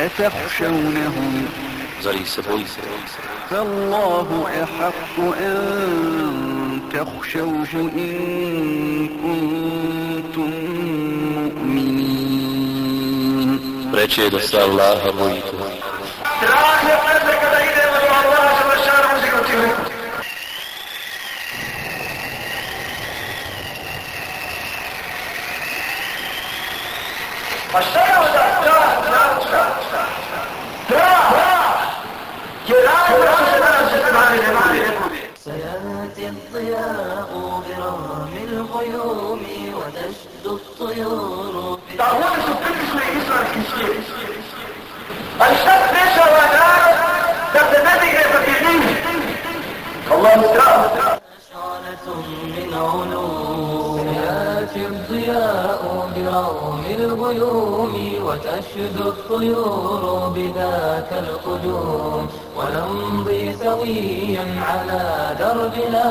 أتخشونهم فالله أحق أن تخشوه إن كنتم مؤمنين Reče da se Allaha bojite. Allah strah. الضياء برغم الغيوم وتشد الطيور بذاك القدوم ونمضي سويا على دربنا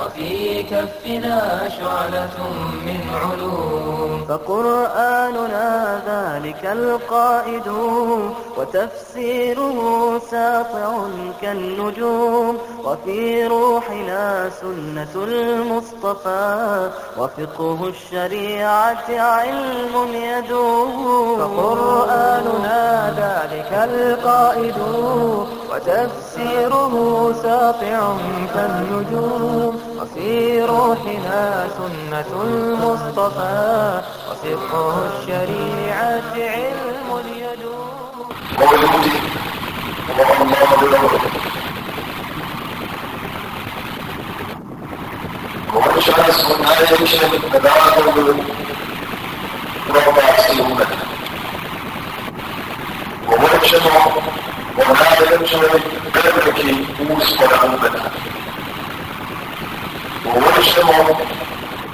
وفي كفنا شعلة من علوم. فقرآننا ذلك القائد وتفسيره ساطع كالنجوم وفي روحنا سنة المصطفى وفقه الشريعة علم يدوم فقرآننا ذلك القائد وتفسيره ساطع كالنجوم وفي روحنا سنة المصطفى وفقه الشريعة علم يدوم Ovo ljudi, ovo Allah dobro. Govorit ću danas o najvećem razlogu propasti umeta. Govorit ćemo o najvećoj prepreki uspora umeta. Govorit ćemo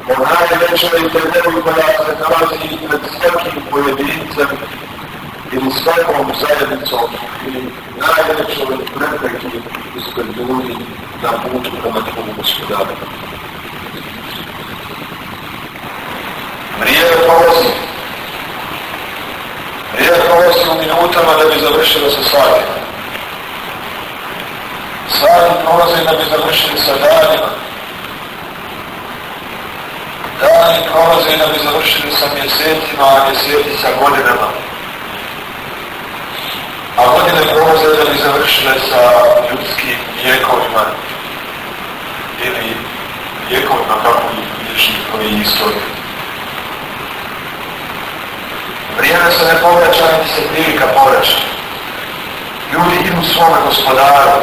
o najvećoj predelu koja se nalazi pred svakim pojedincem ili svakom zajednicom ili najvećoj prepreki ispred ljudi na putu prema tvomu gospodaru. Vrijeme prolazi. Vrijeme prolazi minutama da bi završilo sa sati. Sati prolaze da bi završili sa danima. Dani prolaze da bi završili sa mjesecima, a mjeseci sa godinama. A godine prolaze da bi završile sa ljudskim vijekovima ili vijekovima kako ih bilježi koji istorije. Vrijeme se ne povraća, niti se prilika povraća. Ljudi idu svome gospodaru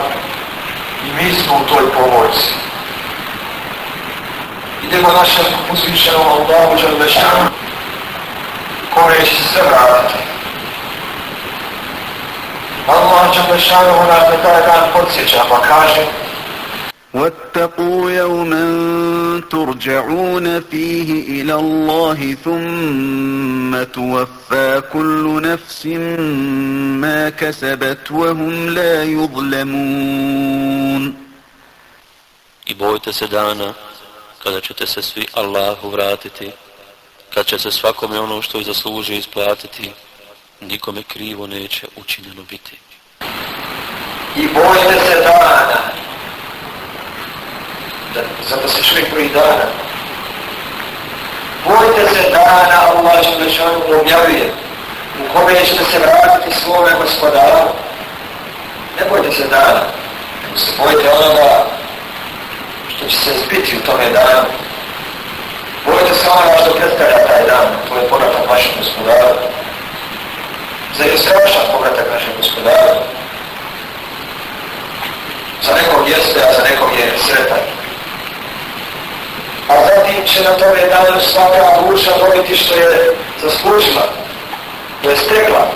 i mi smo u toj pomoći. Idemo našem uzvišenom Allahu Đalešanu kome će se sve vratiti. Allah Đalešanu nas na taj dan podsjeća pa kaže واتقوا يوما ترجعون فيه إلى الله ثم توفى كل نفس ما كسبت وهم لا يظلمون I bojte se dana kada ćete se svi Allahu vratiti, kad će se svakome ono što je zaslužio isplatiti, nikome krivo neće učinjeno biti. i bojte se dana. zato se čovjek boji dana. Bojte se dana, Allah će da čovjek objavuje, u kome ćete se vratiti svome gospodaru. Ne bojte se dana, nego se bojte onoga što će se zbiti u tome danu. Bojte se onoga što predstavlja taj dan, to je povratak vašem gospodaru. Zar je strašan povratak našem gospodara? Za nekog jeste, a za nekog je sretan. A zatim će na tome danu svaka duša dobiti što je zaslužila, to je stekla.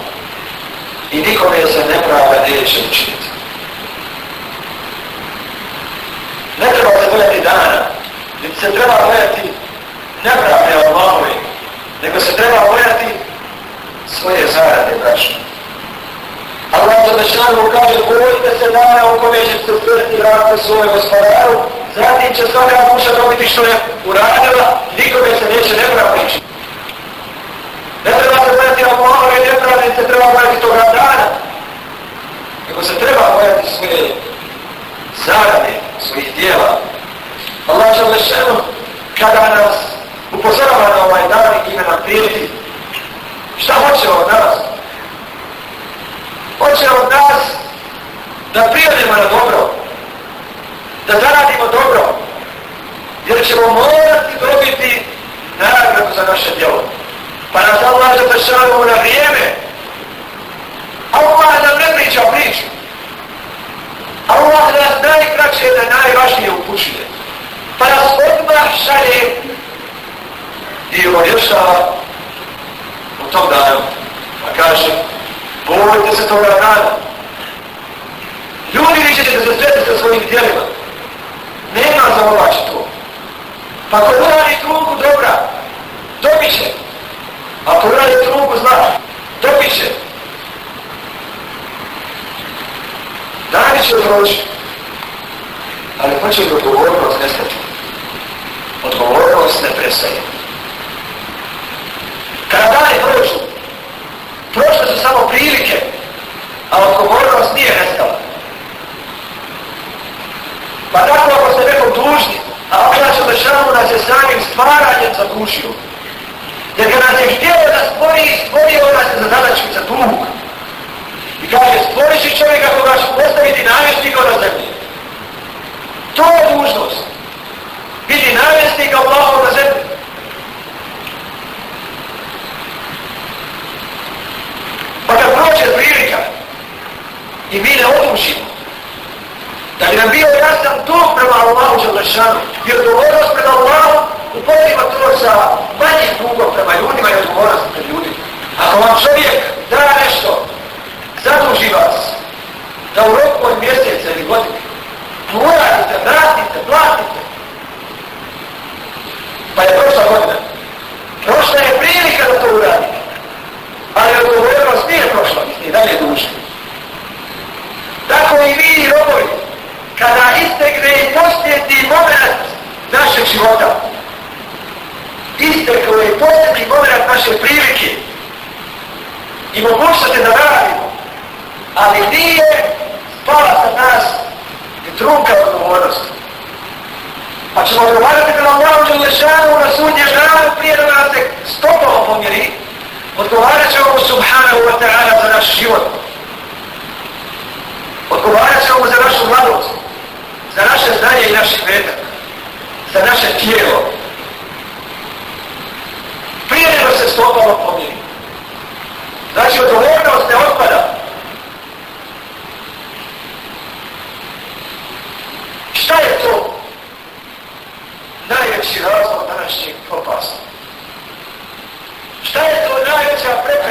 I nikome se neprava neće učiniti. Ne treba se bojati dana, niti se treba bojati nepravne Allahove, nego se treba bojati svoje zarade, braćo. Allah za Đalešanu kaže, bojite se dana u kome ćete se vrati svoje gospodaru, zatim će svaka duša dobiti što je uradila, nikome se neće nepravno učiti. Ne treba se bojati Allahove nepravne niti se treba bojati toga dana, nego se treba bojati svoje zarade, svojih dijela. Allah će lešeno, kada nas upozorava na ovaj dan i ime nam prijeti, šta hoće od nas? Hoće od nas da prijedimo na dobro, da zaradimo dobro, jer ćemo morati dobiti nagradu za naše djelo. Pa nas Allah zaprešavamo na vrijeme. Allah nam ne priča priču. Allah nas najkraće da najvažnije upućuje. Pa nas odmah šalje i obavješava u tom danu. Pa kaže, bojte se toga dana. Ljudi vi ćete se sreti sa svojim djelima. Nema za ovači to. Pa ko uradi trugu dobra, dobit će. Ako uradi trugu zla, dobit će. Dani će proći. Ali hoće li odgovornost nestati? Odgovornost ne prestaje. Kada dani prođu, prošle su samo prilike, a odgovornost nije nestala. Pa tako ako ste nekom dužni, a Allah će lešanu nas je samim stvaranjem zadušio. Jer kad nas je htio da stvori, stvorio nas je za zadaču za dug. I kaže, stvoriš i čovjeka koga ću postaviti namjestnika na zemlji. To je dužnost. Biti namjestnika Allahom na zemlji. Pa prilika i mi ne odlučimo. da bi nam bio jasan to prema Allahu Đalešanu i odgovornost prema Allahu upotreba to sa manjim dugom prema ljudima i odgovornost prema ljudima. Ako vam čovjek da nešto, zaduži vas da u roku od mjeseca ili godine uradite, vratite, platite. Pa je prošla godina. Prošla je prilika da to uradite. Ali odgovornost nije prošla, mislim, dalje duže. Tako i vi i robovi, kada istekne i posljedni moment našeg života. Istekne i posljedni moment naše prilike i mogućnosti da radimo, ali nije spala sa nas i trunka odgovornost. Pa ćemo odgovarati kada Allahu Đelešanu na sudnje danu prije da nas se stopalo pomjeri, odgovarat će ćemo subhanahu wa ta'ala za naš život. Odgovarat ćemo za našu mladost za naše znanje i naš metak, za naše tijelo. Prije nego se stopalo pomiri. Znači, odgovornost ne otpada. Šta je to? Najveći razlog današnjeg propasta.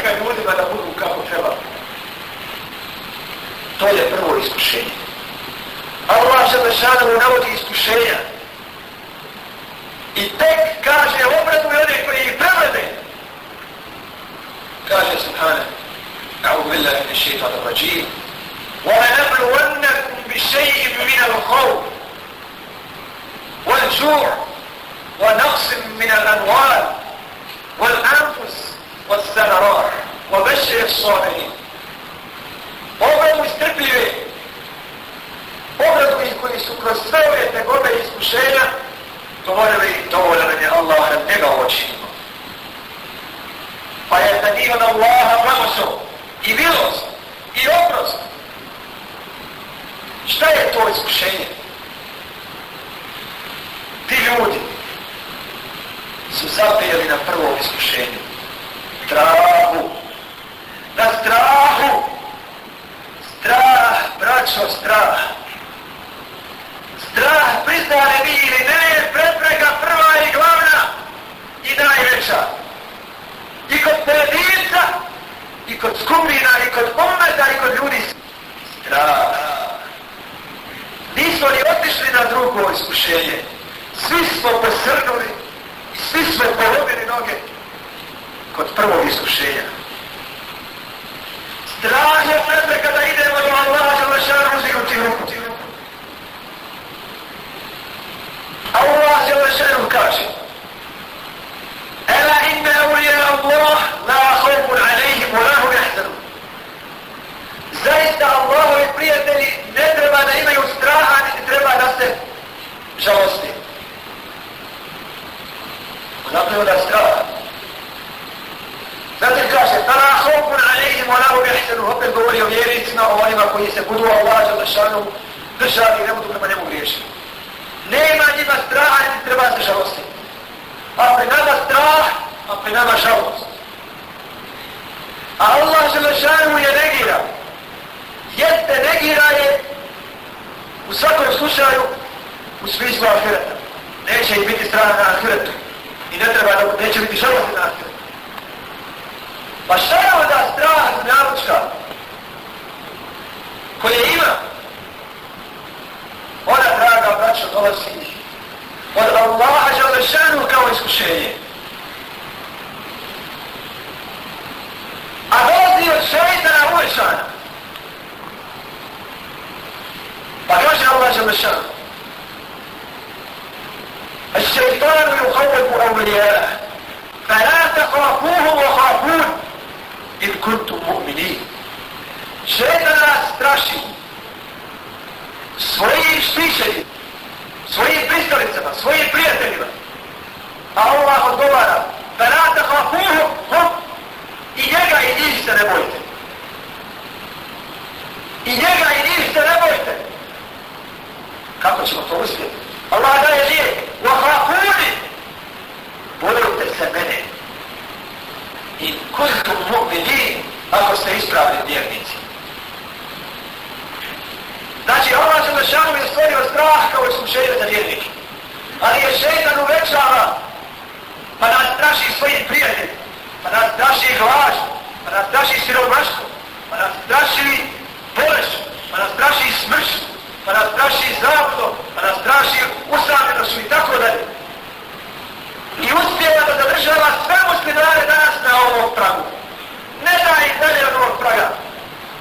Najveća preprega ljudima da budu kako treba? To je prvo iskušenje. Allah se lešanu navodi iskušenja. I tek kaže obradu i one koji ih prevrde. Kaže Subhane, أعوذ بالله من الشيطان الرجيم ولنبلونكم بشيء من الخوف والجوع ونقص من الأموال والأنفس والثمرات وبشر الصابرين Ovo istrpljive obrazovi koji su kroz sve ove tegobe i iskušenja govorili dovoljno nam je Allah na njega očinimo. Pa je za njih od Allaha blagoslov i milost i oprost. Šta je to iskušenje? Ti ljudi su zapijeli na prvom iskušenju. Strahu. Na strahu. Strah, braćo, strah strah priznane mi ili ne je preprega prva i glavna i najveća. I kod pojedinca, i kod skupina, i kod pometa, i kod ljudi. Strah. Nismo li otišli na drugo iskušenje. Svi smo posrnuli i svi smo polobili noge kod prvog iskušenja. Tražimo tebe kada idemo do Allaha Želešana uzdignuti ruku. Allah Želešanu kaže Ela inna ulija Allah la hovbun alaihim wa lahu jahzanu. Zaista Allahovi prijatelji ne treba da imaju straha, ne treba da se žalosti. Zato je da straha. Dakle, opet govori o vjericima, o onima koji se budu Allah za lešanu držali i ne budu prema njemu griješiti. Nema njima straha, niti treba se žalosti. A pa pre nama strah, a pre nama žalost. A Allah za lešanu je negira. Jeste negira je u svakom slučaju u smislu ahireta. Neće i biti straha na ahiretu. I ne treba neće biti žalosti na ahiretu. Pa šta je onda strah dunjalučka koje ima? Ona, draga braćo, dolazi od Allaha želešanu kao iskušenje. A dolazi od šeitana uvešana. Pa kaže Allah želešanu. الشيطان يخوف أولياءه فلا تخافوهم وخافون in kuntum mu'mini. Šetan nas straši svojim štišenim, svojim pristalicama, svojim prijateljima. A Allah odgovara, da rata hafuhu, hop, i njega i njih se ne bojte. I njega i njih se ne bojte. Kako ćemo to uspjeti? Allah daje lijek, wa hafuni, bojte se mene i kuntum mu'minin ako ste ispravni vjernici. Znači, Allah se našanu je stvorio strah kao iskušenje za vjernike. Ali je šeitan uvećava, pa nas straši svojim prijateljima, pa nas straši glaž, pa nas straši siromaštvo, pa nas straši bolest, pa nas straši smrš, pa nas straši zavodom, pa nas straši usamljenošću i tako dalje i uspjeva da zadržava sve muslimane danas na ovom pragu. Ne da ih dalje od ovog praga.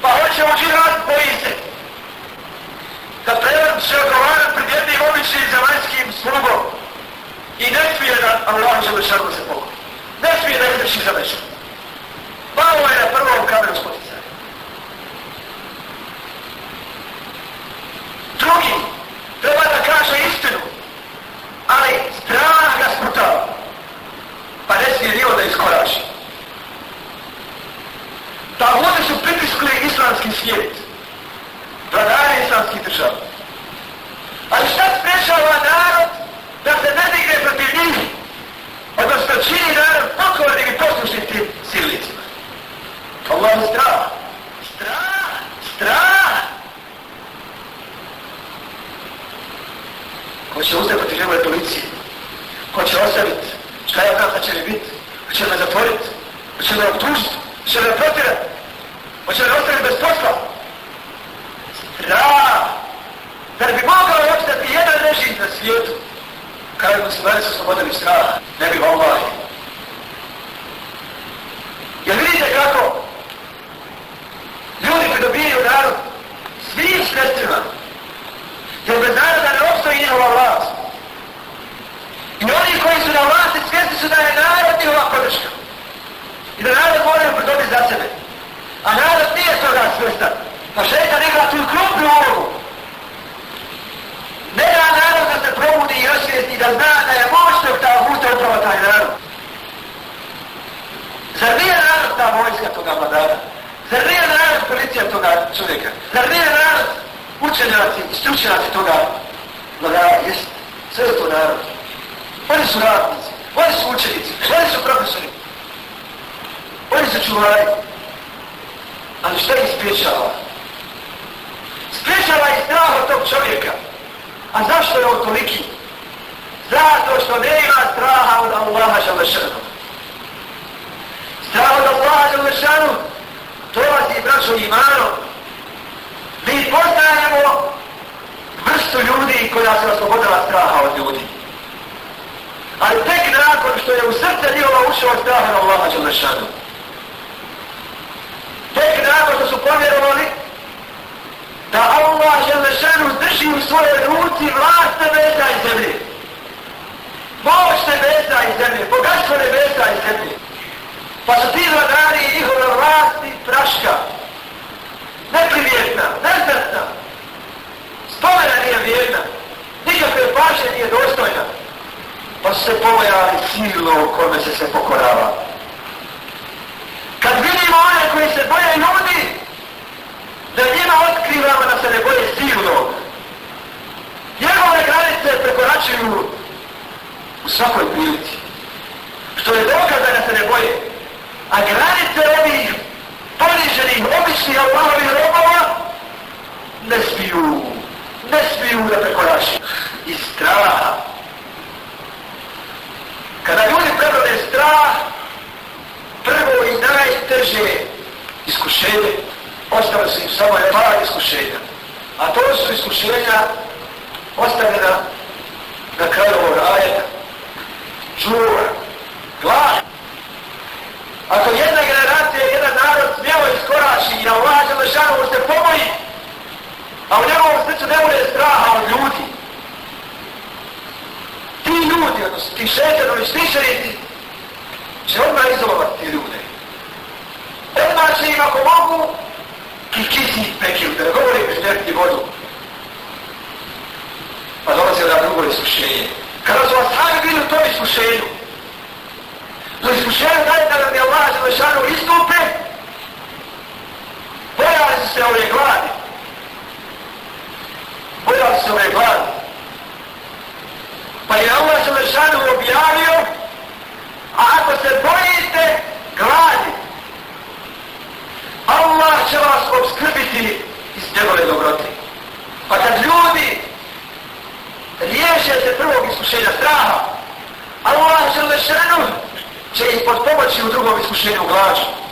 Pa hoće u džihad, boji se. Da prevan se odgovaram pred jednim običnim zemaljskim slugom. I ne smije da Allah će lešanu se pokoj. Ne smije da izreši za večer. Malo je na prvom kameru spoticaj. Drugi, treba da kaže istinu ali strah ga sputava. Pa ne smije nivo da iskoraši. Da vode su pritiskli islamski svijet. Vladare islamskih država. Ali šta sprečava narod da se ne digne protiv njih? Odnosno čini narod pokornim i poslušnim tim silnicima. Allah je strah. Strah. Strah. ko će uzeti protiv njegove policije, ko će ostaviti, šta ja znam da će li biti, ko će me zatvoriti, ko će me obtužiti, ko će me protirati, ko će me ostaviti bez posla. Strah! Da bi mogao ostati jedan režim na svijetu, kada bi muslimani su slobodili strah, ne bi ovaj. Jer vidite kako ljudi pridobijaju narod svim sredstvima, Jer bez naroda ne obstoji njihova vlast. I oni koji su na vlasti svjesni su da je narod njihova podrška. I da narod moraju pridobiti za sebe. A narod nije toga svjestan. Pa šeita nekla tu krupnu ulogu. Ne da narod da se probudi i osvijesti da zna da je moćnog ta vuta upravo taj narod. Zar nije narod ta vojska toga vladara? Zar nije narod policija toga čovjeka? Zar nije narod učenjaci i stručenjaci toga vladara, jest, sve je to narod. Oni su radnici, oni su učenici, oni su profesori, oni su čuvari. Ali šta ih spriječava? Spriječava ih strah od tog čovjeka. A zašto je on toliki? Zato što ne ima straha od Allaha žalešanu. Strah od Allaha žalešanu dolazi braćo imano. Mi poznajemo vrstu ljudi koja se oslobodila straha od ljudi. Ali tek nakon što je u srce njihova ušao straha na Allaha Đalešanu. Tek nakon što su povjerovali da Allah Đalešanu drži u svoje ruci vlast nebesa i zemlje. Moć nebesa i zemlje, bogatstvo nebesa i zemlje pa su ti vladari i njihove vlasti praška. Neprivjetna, nezvrtna. Spomena nije vjerna. Nikakve paše nije dostojna. Pa su se pomojali silu u kome se se pokorava. Kad vidimo one koji se boje ljudi, da njima otkrivamo da se ne boje silnog. Njegove granice prekoračuju u svakoj prilici. Smiju da prekoračuju. I strah. Kada ljudi prebrode strah, prvo i najteže iskušenje, ostale su im samo je par iskušenja. A to su iskušenja ostavljena na kraju ovog ajeta. Žura, glad. Ako jedna generacija, jedan narod smjelo iskorači i Allah Želešanovu se pomoji, a u njegovom srcu ne bude straha od ljudi, ti ljudi, odnosno ti šetanovi stišerici, će odmah izolovati ti ljude. Odmah će im ako mogu, ki kisni pekiju, da ne govorim izmjeriti vodu. Pa dolazi od drugo iskušenje. Kada su vas sami bili u tom iskušenju, do iskušenja dajte da nam je Allah za lešanu istupe, bojali su se ove gladi. Bojali su me gladi. Pa je Allah Želešanu objavio, a ako se bojite gladi, Allah će vas obskrbiti iz njegove dobrote. Pa kad ljudi riješe se prvog iskušenja straha, Allah Želešanu će ih pod pomoći u drugom iskušenju glađu.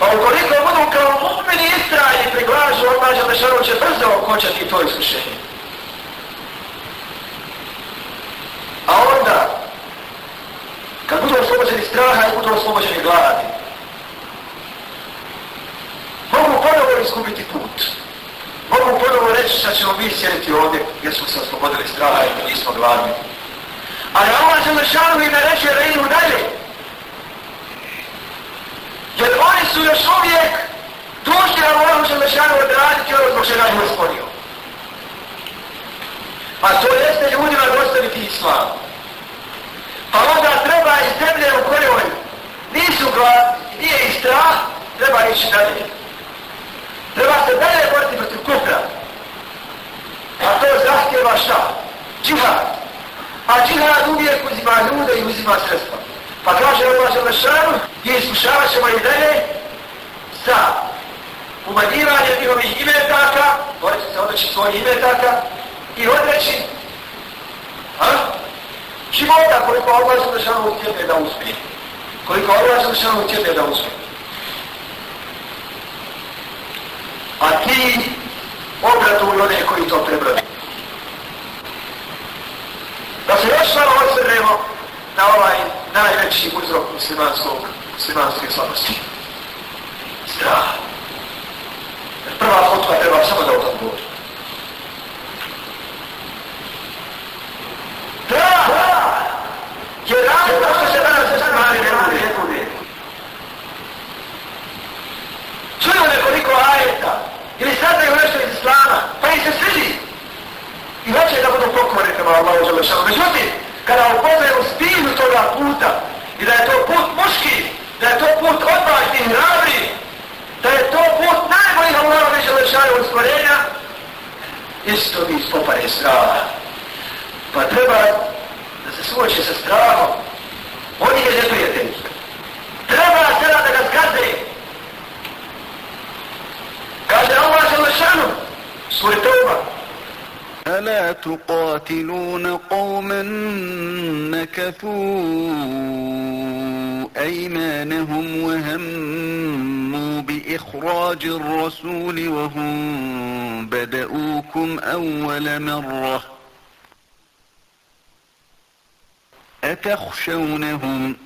Pa ukoliko budu kao mu'mini istrajni pri glažu, Allah Želešanu će brzo okončati to iskušenje. A onda, kad budu oslobođeni straha i budu oslobođeni gladi, mogu ponovo izgubiti put. Mogu ponovo reći šta ćemo mi sjediti ovdje jer smo se oslobodili straha i nismo gladni. Ali Allah Želešanu i ne reće da idu dalje. Jer oni su još uvijek dužni Allahu Želešanu odraditi ono zbog čega je stvorio. A to jeste ljudima dostaviti islam. Pa onda treba iz zemlje u kojoj nisu gladni, nije i strah, treba ići dalje. Treba se dalje boriti protiv kufra. A to zahtjeva šta? Džihad. A džihad uvijek uzima ljude i uzima sredstva. Pa kaže Allah Želešanu lešanu, i iskušavat ćemo i dalje sa umanjivanjem njihovih imetaka, boriti se odreći svojih imetaka, i odreći ha? života koliko Allah Želešanu lešanu da uspije. Koliko Allah Želešanu lešanu da uspije. a ti obratuj one koji to prebrali. Da se još malo osvrnemo na ovaj najveći uzrok muslimanskog, muslimanske slabosti. Strah. Jer prva hotva treba samo da o tom govori. Strah! Jer razlog što se danas muslimani ne bude. Čuju nekoliko ajeta, ili saznaju nešto iz islama, pa ih se svidi. I hoće da budu pokorni prema Allahu Đalešanu. Međutim, kada upoznaju stinu toga puta, i da je to put muški, da je to put odvažnih hrabri, da je to put najboljih Allahu Đalešanu usporenja, isto mi ispopare straha. Pa treba da se suoče sa strahom. On je neprijatelj. Treba sada da ga zgaze, Kaže Allah Želešanu, svoj toba. ألا تقاتلون قوما نكثوا أيمانهم وهموا بإخراج الرسول وهم بدأوكم أول مرة أتخشونهم ؟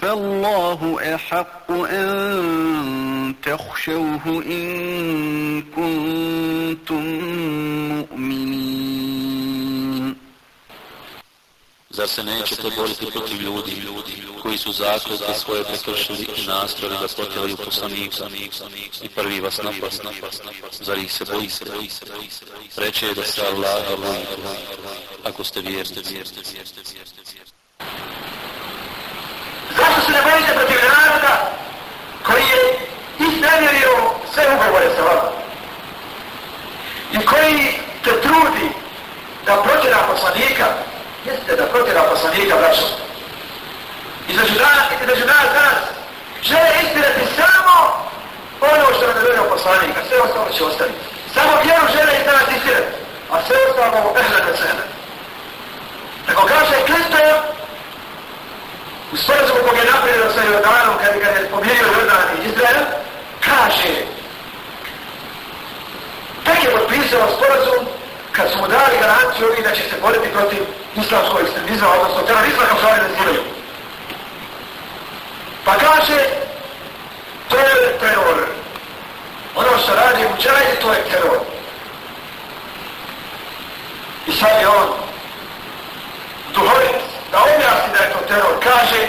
فالله أحق أن تخشوه إن كنتم مؤمنين Zar se nećete boriti protiv ljudi, koji su zaklete svoje prekršili i nastrali da potjelaju poslanika i prvi vas napast, zar ih se bojite? Reče da se Allah bojite, ako ste vjernici. sve ugovore sa vama. I koji te trudi da protjera poslanika, jeste da protjera poslanika, braćo. I za žudanak, i za žudanak danas, žele istirati samo ono što je nevjerao poslanik, a sve ostalo će ostaviti. Samo vjeru žele i danas istirati, a sve ostalo mogu ehlete sebe. Tako kaže Kristo, u sporozumu kog je napredio sa Jordanom, kad, kad je pomirio Jordan i Izrael, kaže tek je potpisao sporazum kad su mu dali garanciju ovih da će se boriti protiv islamskog ekstremizma, odnosno terorizma kao što oni nazivaju. Pa kaže, to je teror. Ono što radi u to je teror. I sad je on duhovit da objasni da je to teror. Kaže,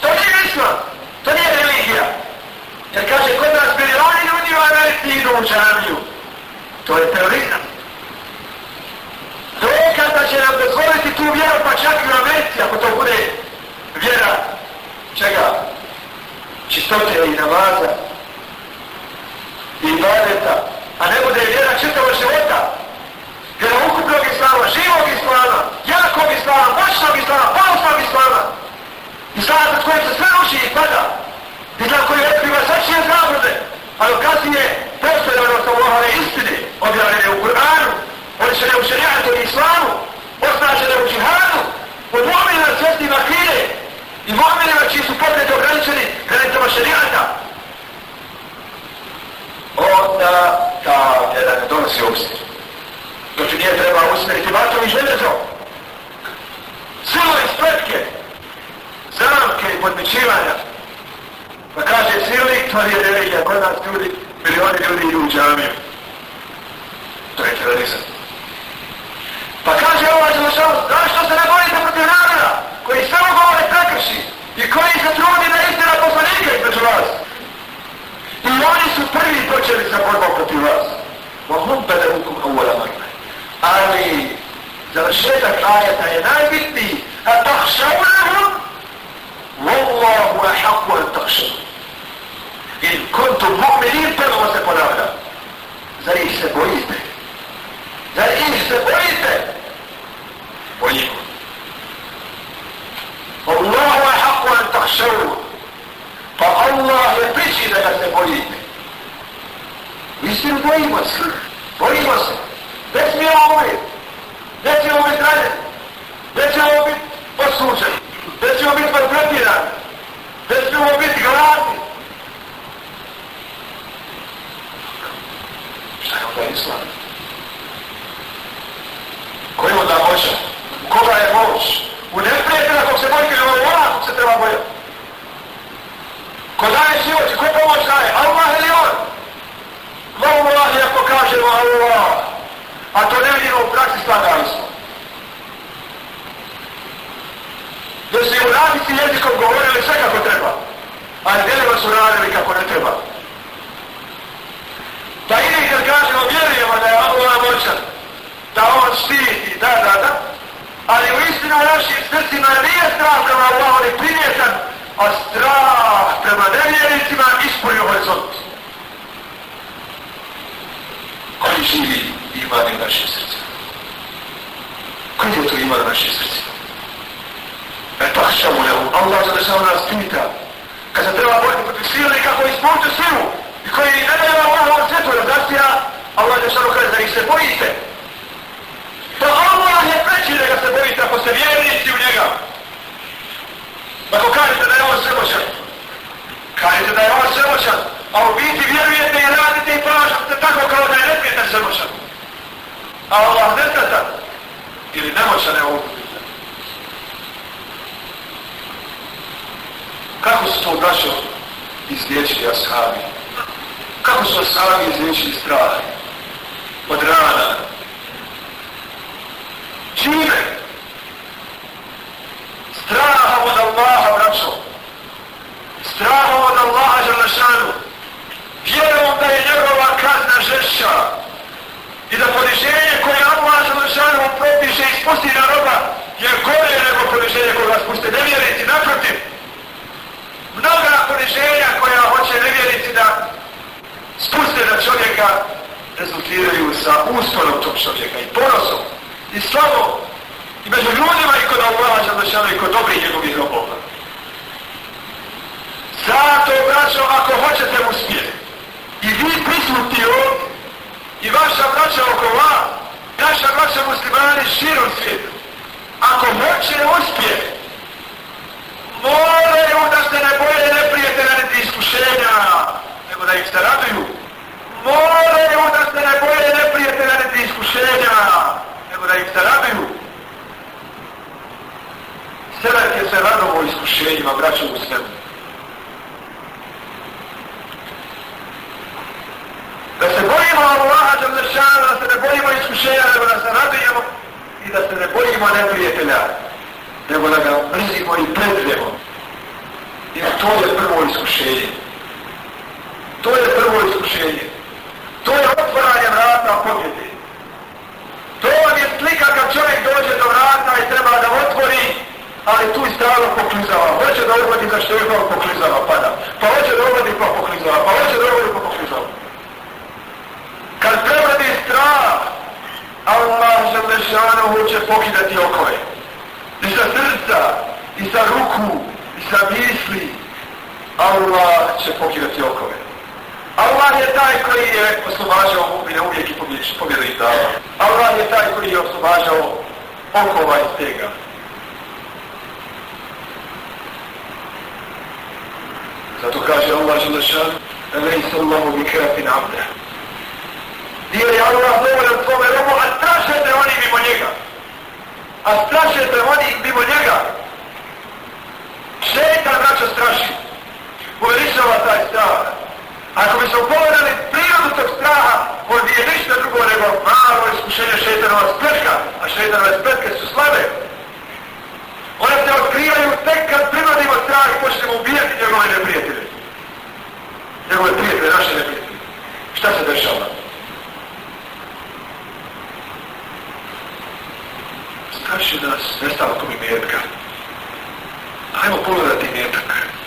to nije islam, to nije religija. Jer kaže, kod nas milioni ljudi ne idu u džamiju. To je terorizam. Dokaz da će nam dozvoliti tu vjeru, pa čak i u Americi, ako to bude vjera čega? Čistote i namaza i ibadeta, a ne bude vjera čitava života. Vjera ukupnog islama, živog islama, jakog islama, moćnog islama, pausnog islama. Islama pred kojim se sve ruši i pada. Islam koji otkriva sačije zabude, ali kasnije postojano Allahove istine, objavljene u Kur'anu, odličene u šarijatu i islamu, osnažene u džihadu, od mu'mina na svjestima kire, i mu'minima čiji su pokreti ograničeni granicama šarijata, onda ta vjera ne donosi obzir. Znači nije treba usmjeriti vatrom i željezo. Silo i spletke, zamke i podmičivanja, Pa kaže, silnik, to je religija, kod nas ljudi, milioni ljudi idu u džamiju. To je terorizam. Pa kaže ovaj Đelešanu, zašto se ne borite protiv naroda, koji samo govore prekrši i koji se trudi da istina poslanika između vas? I oni su prvi počeli sa borbom protiv vas. Vahum bede ukum marne. Ali, završetak ajeta je najbitniji. A tahšavna In kuntum mu'minin prvo se ponavlja. Zar ih se bojite? Zar ih se bojite? Bojimo. Allahu je haku an takhshaw. Pa Allah je priči da ga se bojite. Mi se bojimo se. Bojimo se. Ne smijemo umjeti. Ne smijemo biti ranjeni. Ne smijemo biti osuđeni Ne smijemo biti maltretirani, Ne smijemo biti gladni. Šta je onda islam? Koji onda moća? Koga je moć? U neprijatelja kog se bojite ili u ona kog se treba bojati? Ko daje život i ko pomoć daje? Allah ili on? Lovom Allah ako kažemo Allah. A to ne vidimo u praksi slagali smo. Jer su i u radici jezikom govorili sve kako treba, a djelima su radili kako ne treba. Da ide kad kažemo vjerujemo da je Allah moćan, da on štiti, da, da, da, ali u istinu u našim srcima nije strah prema Allah, on je primjetan, a strah prema nevjericima ispunio horizont. Koji živi iman u našim srcima? Koji je to iman u našim srcima? Pa etahšavu lehu. Allah za da nas pita. Kad se treba boriti protiv silnika koji ispunite silu koji ne daju Allah ovom svijetu razdacija, Allah je šalu kaže da ih se bojite. To Allah je preći da ga se bojite ako ste vjernici u njega. Pa ako kažete da je on svemoćan, kažete da je on svemoćan, a u biti vjerujete i radite i ponašate tako kao da je neprijeten svemoćan. A Allah ne zna ili nemoćan je ovdje. Kako su to braćo izliječili ashabi? Kako su ashabi izliječili strah? Od rana. Čime? Strahom od Allaha, braćo. Strahom od Allaha, želešanu. Vjerom da je njegova kazna žešća. I da poniženje koje Allah, želešanu, propiše i spusti na roba je gore nego poniženje koje vas puste. Ne vjeriti, naprotiv mnoga poniženja koja hoće nevjerici da spuste na čovjeka rezultiraju sa usporom tog čovjeka i ponosom i slavom i među ljudima i kod Allaha Želešanu i kod dobrih njegovih robova. Zato, braćo, ako hoćete uspjeh, i vi prisutni ovdje, i vaša braća oko vas, naša braća muslimani širom svijetu, ako hoće uspjeh, moraju da se ne boje neprijatelja niti iskušenja, nego da ih se raduju. Moraju da se ne boje neprijatelja niti iskušenja, nego da ih se raduju. Selet je se radovo iskušenjima, braćo u sebi. Da se bojimo Allaha Đalešana, da se ne bojimo iskušenja, nego da se radujemo i da se ne bojimo neprijatelja, nego da ga mrzimo i predvijemo. Jer to je prvo iskušenje. To je prvo iskušenje. To je otvoranje vrata pobjede. To vam je slika kad čovjek dođe do vrata i treba da otvori, ali tu i stalo poklizava. Hoće da uvodi za što je poklizava, pada. Pa hoće da uvodi pa poklizava, pa hoće da uvodi pa poklizava. Kad prevradi strah, Allah Želešanohu će pokidati okove. I sa srca, i sa ruku, i sa misli, Allah će pokidati okove. Allah je taj koji je oslobađao mumine uvijek i pobjedu i dava. Allah je taj koji je oslobađao okova iz tega. Zato kaže Allah Želešan, Elejsa Allahu bi krafin abde. Nije li Allah dovoljan svome robu, a strašete oni mimo njega. A strašete oni mimo njega. Šeitan vraća straši. Uvelišava taj strah. Ako bi se upovedali prirodu tog straha, koji nije ništa drugo nego malo iskušenje šeitanova spletka, a šeitanove spletke su slabe. One se otkrivaju tek kad prirodimo strah i počnemo ubijati njegove neprijatelje. Njegove prijatelje, naše neprijatelje. Šta se dešava? Straši nas nestavkom i metka. Hajmo pogledati metak.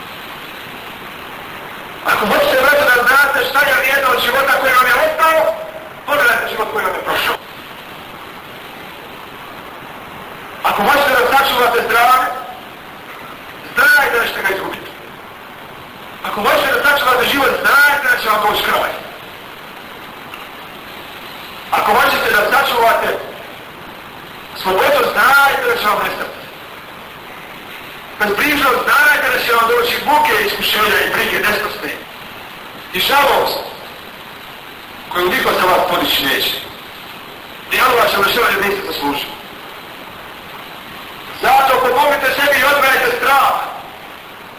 Ako hoćete vrati da znate šta je vrijedno od života koji vam je ostao, pogledajte život koji vam je prošao. Ako hoćete da sačuvate zdrave, znajte da ćete ga izgubiti. Ako hoćete da sačuvate život, znajte da će vam doći kraj. Ako hoćete da sačuvate slobodu, znajte da će vam nestati. Bezbrižnost, dana kada će vam doći buke, iskušenja i brige, nesnosne I žalost, koju niko za vas podići neće. I Allah će vršava jer niste zaslužili. Zato pomogite sebi i odmerajte strah.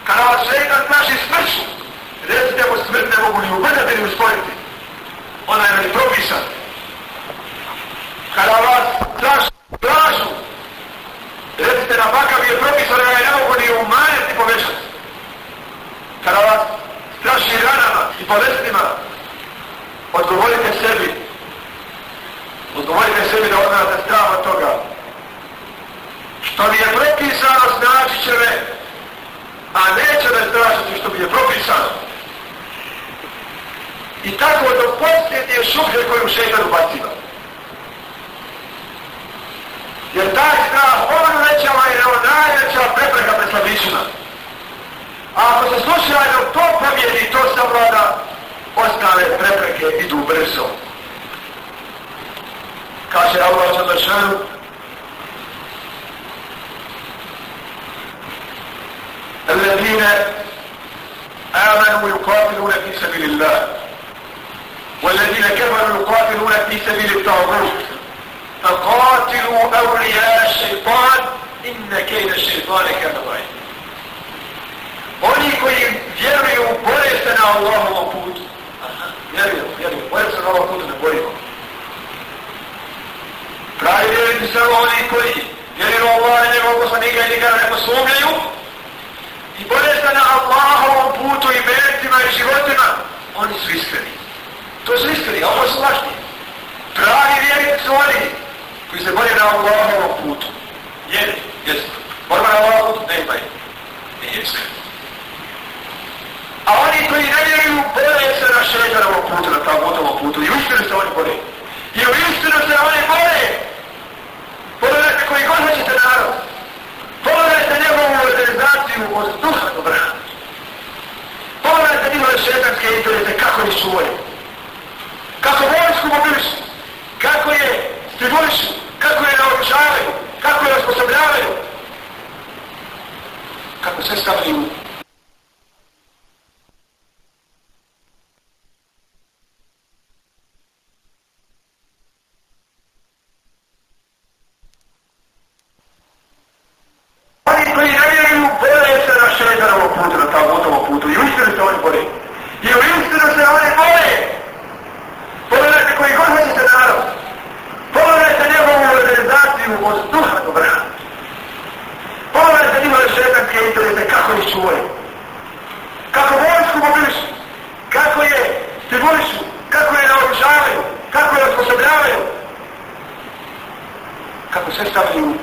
Kada vas šeitan traži smrću, recite mu smrt ne mogu ni ubrzati ni usporiti. Ona je meni propisan. Kada vas traži plažu, recite na bakav je propisan, da je ne mogu ni umanjati i povećati. Kada vas straši ranama i bolestima, odgovorite sebi. Odgovorite sebi da odmrate strah od toga. Što mi je propisano znači će me, a neće me strašiti što mi je propisano. I tako do posljednje šuplje koju šeitan ubaciva. Jer taj strah, on većava je evo najveća prepreka pred slabićima. A ako se slučajno to pobjedi, to savlada, ostale prepreke idu brzo. Kaže Allah državu, الذين آمنوا يقاتلون في سبيل الله والذين كفروا يقاتلون في سبيل الطاغوت فقاتلوا أولياء الشيطان إن كيد الشيطان كان ضعيفا Oni koji vjeruju, bore se na Allahovom putu. Vjeruju, vjeruju, bore se na Allahovom putu, ne borimo. Pravi vjeruju samo oni koji vjeruju Allah i njegov poslanika i njega ne poslovljaju, i bore se na Allahovom putu i merecima i životima, oni su iskreni. To su iskreni, a ovo su lažni. Pravi vjernici su oni koji se bore na Allahovom putu. Jer, jesu. Borba na Allahovom putu, ne imaju. Nije iskreni. A oni koji ne vjeruju, bore se na šeđanovom putu, na tagutovom putu. I uistinu se oni bore. I uistinu se oni bore. Pogledajte koji god hoćete narod. Pogledajte njegovu organizaciju od duha do vrha. Pogledajte njihove šeitanske interese, kako ih su voli. Kako vojsku mobilišu. Kako je stimulišu. Kako je naoružavaju. Kako je osposobljavaju. Kako se stavljaju Oni koji ne vjeruju, bore se na šeitarovom putu, na tagutovom putu. I uistinu se oni bore. I u istinu se oni bore. Pogledajte koji god hoćete narod. Pogledajte njegovu organizaciju od duha do vrha. Pogledajte njihove šeitanske interese, kako ih čuvaju. Kako vojsku mobilišu. Kako je stimulišu. Kako je naoružavaju. Kako je osposobljavaju. Kako sve stavljaju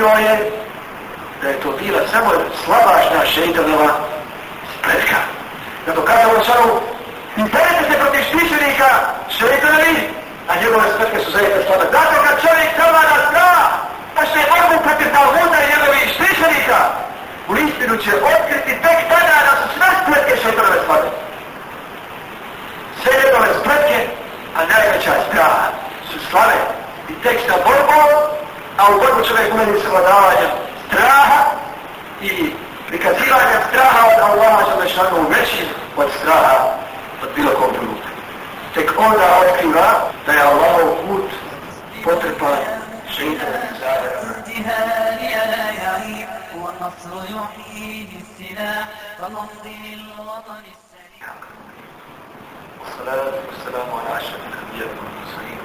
otkrio je da je to bila samo slabašna šeitanova spletka. Zato kaže on šaru, interete se protiv štićenika šeitanovi, a njegove spletke su zaista slabe. Zato kad čovjek sama da zna, pa što je borbu protiv Talmuda i njegovih štićenika, u istinu će otkriti tek tada da su sve spletke šeitanove slabe. Sve njegove spletke, a najveća strah su slave i tek sa borbom, a u borbu čovjek umeni savladavanjem straha i prikazivanjem straha od Allaha za mešanu većim od straha od bilo kom drugog. Tek onda otkriva da je Allahov put potreban šeitan والنصر يحيي بالسلاح فنمضي للوطن السليم والصلاة والسلام على أشرف الأنبياء والمرسلين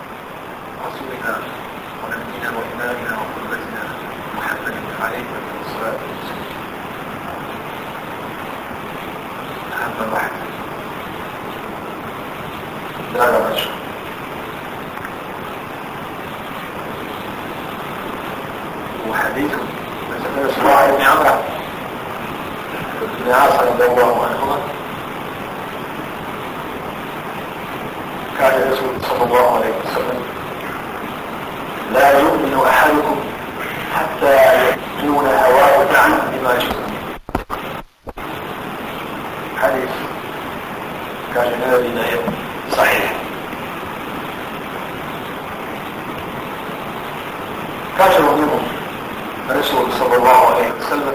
رسولنا ونبينا وإمامنا وقربتنا محمد عليه الصلاة والسلام. أما بعد لا رجل وحديث مثل اسماعيل بن عمرو بن عاص رضي الله عنهما كان الرسول صلى الله عليه وسلم كان منهم الرسول صلى الله عليه وسلم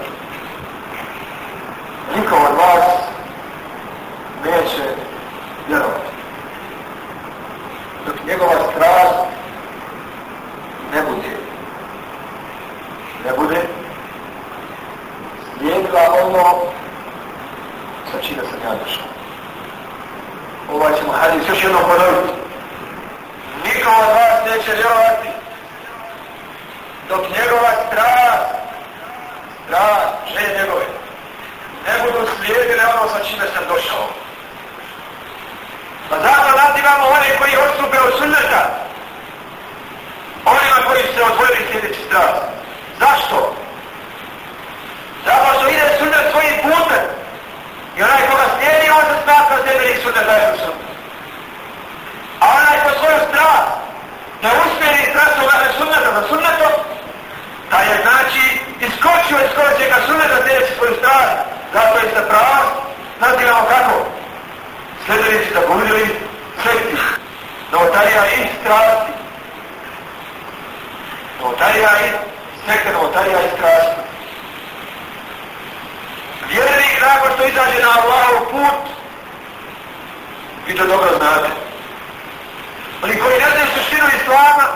Sljedenici da budili sekti. Novotarija i strasti. Novotarija i sekta novotarija i strasti. Vjernik nakon što izađe na Allahov put, vi to dobro znate. Oni koji ne znaju suštinu Islama,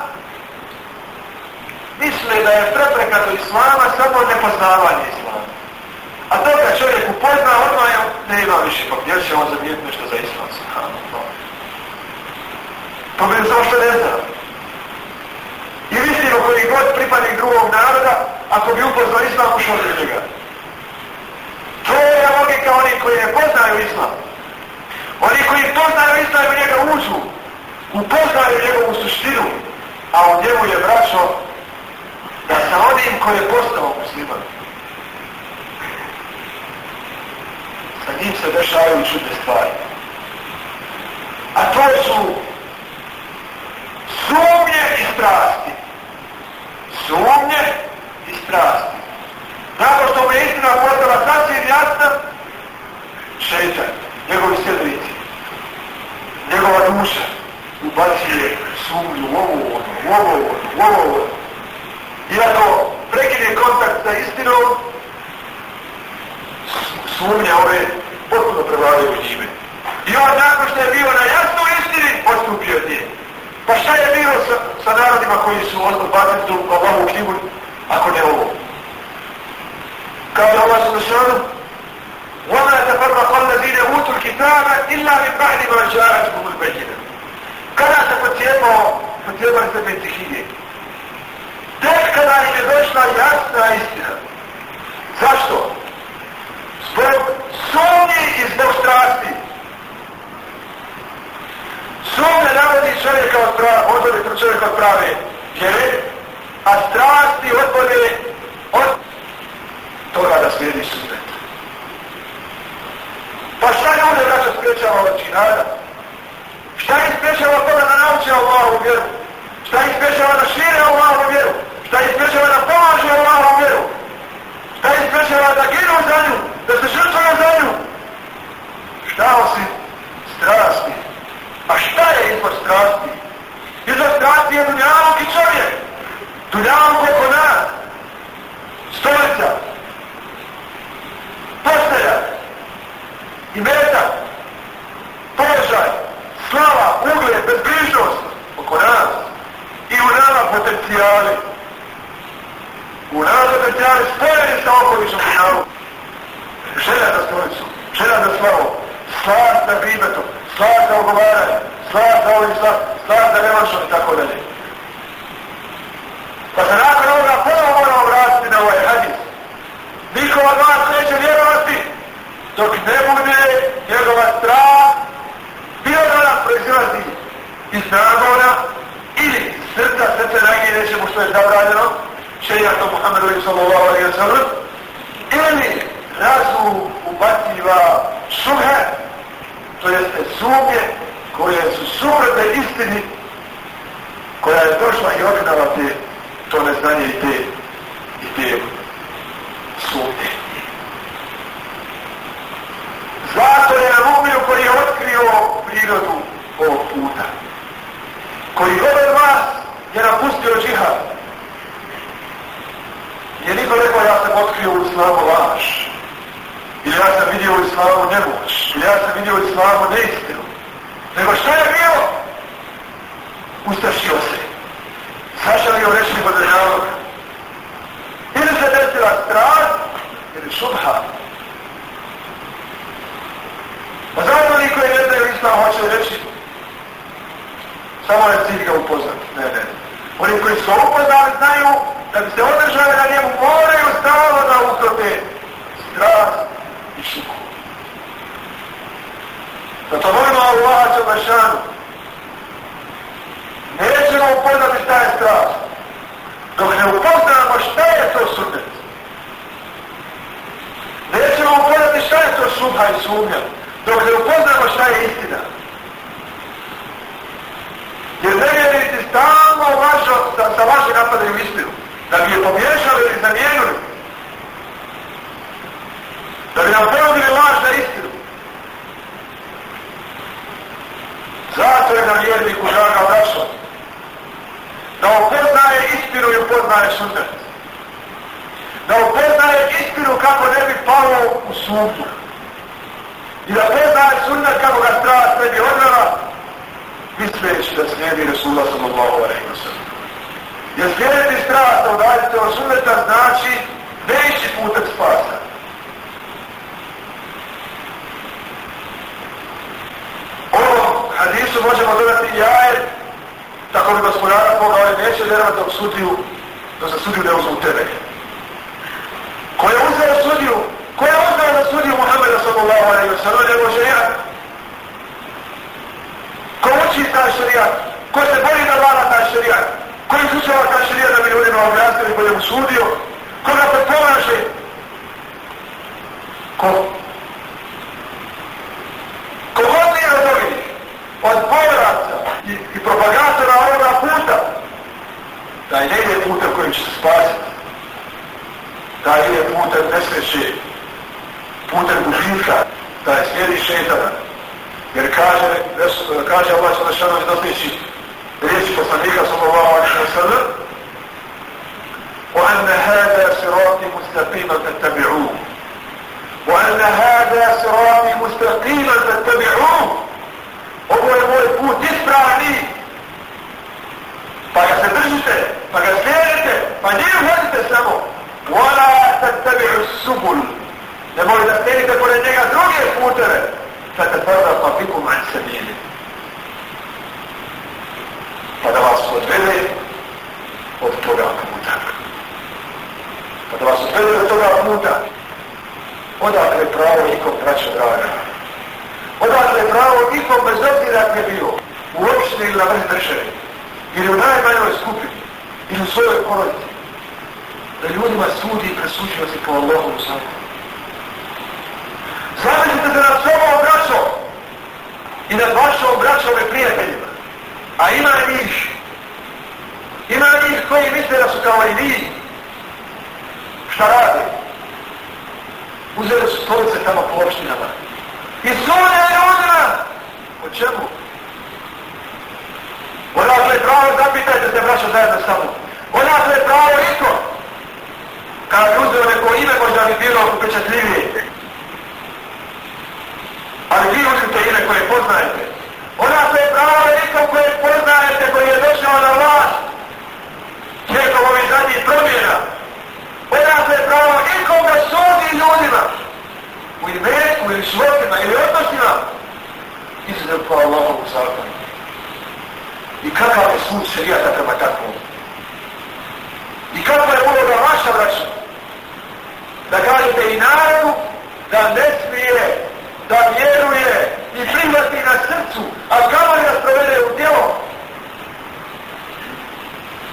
misle da je prepreka do Islama samo nepoznavanje Islama. A to kad čovjek upozna, odmah je, ne ima više, pa gdje će on zamijeti nešto za Islam, subhano. Pa meni zašto ne znam? I mislimo koji god pripadnik drugog naroda, ako bi upoznao Islam, ušao za njega. To je logika oni koji ne poznaju Islam. Oni koji poznaju Islam i njega uđu, upoznaju njegovu suštinu, a u njemu je vraćao da sa onim koji je postao musliman. Njim se dešavaju čudne stvari. A to su sumnje i strasti. Sumnje i strasti. Nakon što mu je istina postala sasvim jasna, šeitan, njegovi sjedlici, njegova duša, ubacuje sumnju u ovu, u ovu, u ovu, ono, ono. I ako prekine kontakt sa istinom, sumnja ove potpuno prevladaju njime. I on nakon što je bio na jasnoj istini, odstupio od nje. Pa šta je bilo sa, sa narodima koji su odbacili tu ovu knjigu, ako ne ovo? Kaže Allah Subhanahu وَمَا تَفَرَّقَ الَّذِينَ أُوتُوا الْكِتَابَ إِلَّا مِنْ بَعْدِ مَا جَاءَتْهُمُ الْبَيِّنَةُ Kada se pocijepao, pocijepali se Bentihije? Tek kada im je došla jasna istina. Zašto? Zbog sumnje i zbog strasti. Sumnje navodi čovjeka od prave, odvode čovjeka od prave vjere, a strasti odvode od toga da slijedi sunet. Pa šta je ovdje vraća spriječava od džinada? Šta ih spriječava toga da nauče Allahovu vjeru? Šta ih spriječava da šire Allahovu vjeru? Šta ih spriječava da pomaže Allahovu vjeru? Šta ih spriječava da ginu za nju? Da se žrtvoje za nju? Šta osim strasti? A šta je izbor strasti? Izbor strasti je dunjavog i čovjek. Dunjavog oko nas. Stolica. Postelja. I meta. Položaj. Slava, ugled, bezbrižnost. Oko nas. I u nama potencijali. U nama potencijali spojeni sa okolišom dunjavog. Želja za stolicu. Želja za slavu. Slava za gribetom. Slava za ogovaranje. Slava za ovim slav. Slava za revanšom i tako dalje. Pa se nakon ovoga ponovo moramo vratiti na ovaj hadis. Niko od vas neće vjerovati dok ne bude njegova strah bilo da nam proizilazi iz nagona ili srca, srce nagi nečemu što je zabranjeno šerijata Muhammedu sallallahu alaihi wa sallam ili razum ubaciva šuhe to jeste sumnje koje su suprotne istini koja je došla i odgnala te to neznanje i te i te sumnje. Zato je Rumiju koji je otkrio prirodu ovog puta. Koji ove vas je napustio džihad. Je niko rekao ja sam otkrio u slavu laž. Ili ja sam vidio u islamu nemoć. Ili ja sam vidio u islamu neistinu. Nego što je bilo? Ustašio se. Zašalio rečni podrežavog. Ili se desila strast, ili šubha. Pa zato oni koji ne znaju islam hoće reći samo je cilj ga upoznati. Ne, ne. Oni koji su upoznali znaju da bi se održali na njemu moraju stalo da utope strast. Zato volimo Allaha Čobašanu. Nećemo upoznati šta je strast. Dok ne upoznamo šta je to sunnet. Nećemo upoznati šta je to šubha i sumnja. Dok ne upoznamo šta je istina. Jer ne vjerujete stalno vašo, sa, sa vaše napadaju istinu. Da bi je pomiješali ili zamijenili. Da bi nam ponudili laž za istinu. Zato je na vjernik u žaga vraćao. Da upoznaje istinu i upoznaje sunnet. da upoznaje istinu kako ne bi palo u sudu. I da poznaje sunnet kako ga strast ne bi odnala, misleći da slijedi Resula sallallahu alaihi wa sallam. Jer slijediti strast da udajite od sunneta znači veći putak spasa. Ovom hadisu možemo dodati i ajet tako bi gospodara Boga ovaj neće vjerovati dok sudiju, da se sudiju ne uzmu tebe. Ko je uzeo sudiju? Ko je uzeo za sudiju Muhammeda sallallahu alaihi wa sallam? Nego šarijat. Ko uči taj šarijat? Ko se bori da vlada taj šarijat? Ko izučava taj šarijat da bi ljudima objasnili ko je mu sudio? Ko ga predpomaže? Ko boraca i, i propagatora ovoga puta, da ne ide puta kojim će se spasiti da je putem nesreće, putem gubitka, da je slijedi šetana. Jer kaže, kaže Allah Čelešanu iznoseći riječi poslanika sallallahu alaihi wa sallam وأن هذا صراطي مستقيما فاتبعوه وأن هذا صراطي مستقيما فاتبعوه ovo je moj put ispravni, pa ga se držite, pa ga slijedite, pa njim hodite samo. Vala se tebi u subul, ne moli da slijedite pored njega druge puteve, sad te sada pa piku manj se mijeli. Pa da vas odvede od toga puta. Pa da vas odvede od toga puta, odakle pravo nikom braća draga. Odakle pravo nikom bez obzira gdje bio? U opštini ili na vrh države? Ili u najmanjoj skupini? Ili u svojoj porodici? da ljudima sudi i presuđuje se po Allahom zakonu. Zamislite da nas ovo obraćao i da vašom obraćao prijateljima. A ima njih. Ima njih koji misle da su kao i vi. Šta rade? Uzeli su stolice tamo po opštinama. I sude ljudima. O čemu? Odakle pravo zapitajte se braćo zajedno sa mnom. Odakle pravo isto? kada bi uzeo neko ime, možda bi bilo upečatljivije. Ali vi uzite ime koje poznajete. Odakle je pravo nekom koje poznajete, koji je došao na vlast. Tijekom ovih zadnjih promjena. Odakle je pravo ikoga da sudi ljudima. U imetku ili životima ili odnosima. Izuzem po Allahovu zakonu. I kakav je sud šarijata prema takvom? I kakva je uloga vaša vraća? Da kažete i narodu da ne smije, da vjeruje i prihvati na srcu, a kamo je da sprovede u djelo?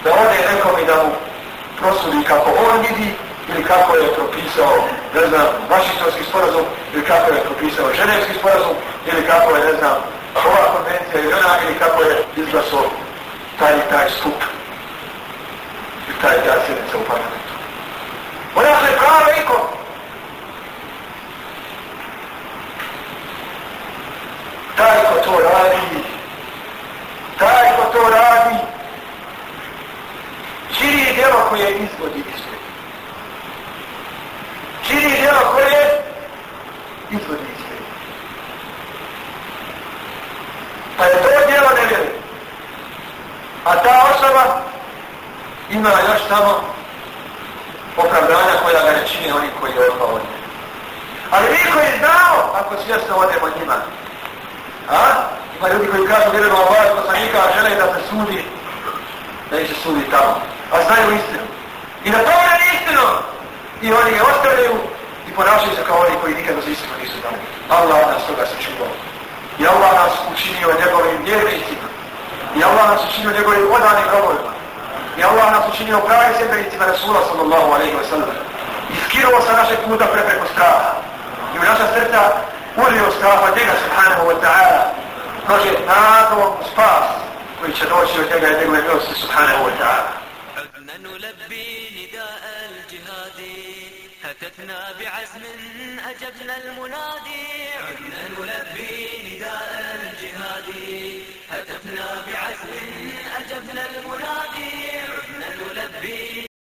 Da ode nekom i da mu prosudi kako on vidi ili kako je propisao, ne znam, vašitovski sporazum ili kako je propisao ženevski sporazum ili kako je, ne znam, ova konvencija ili ona ili kako je izglasao taj taj skup i taj ta sjednica u parlamentu. Ona se pravo iko. Taj ko to radi,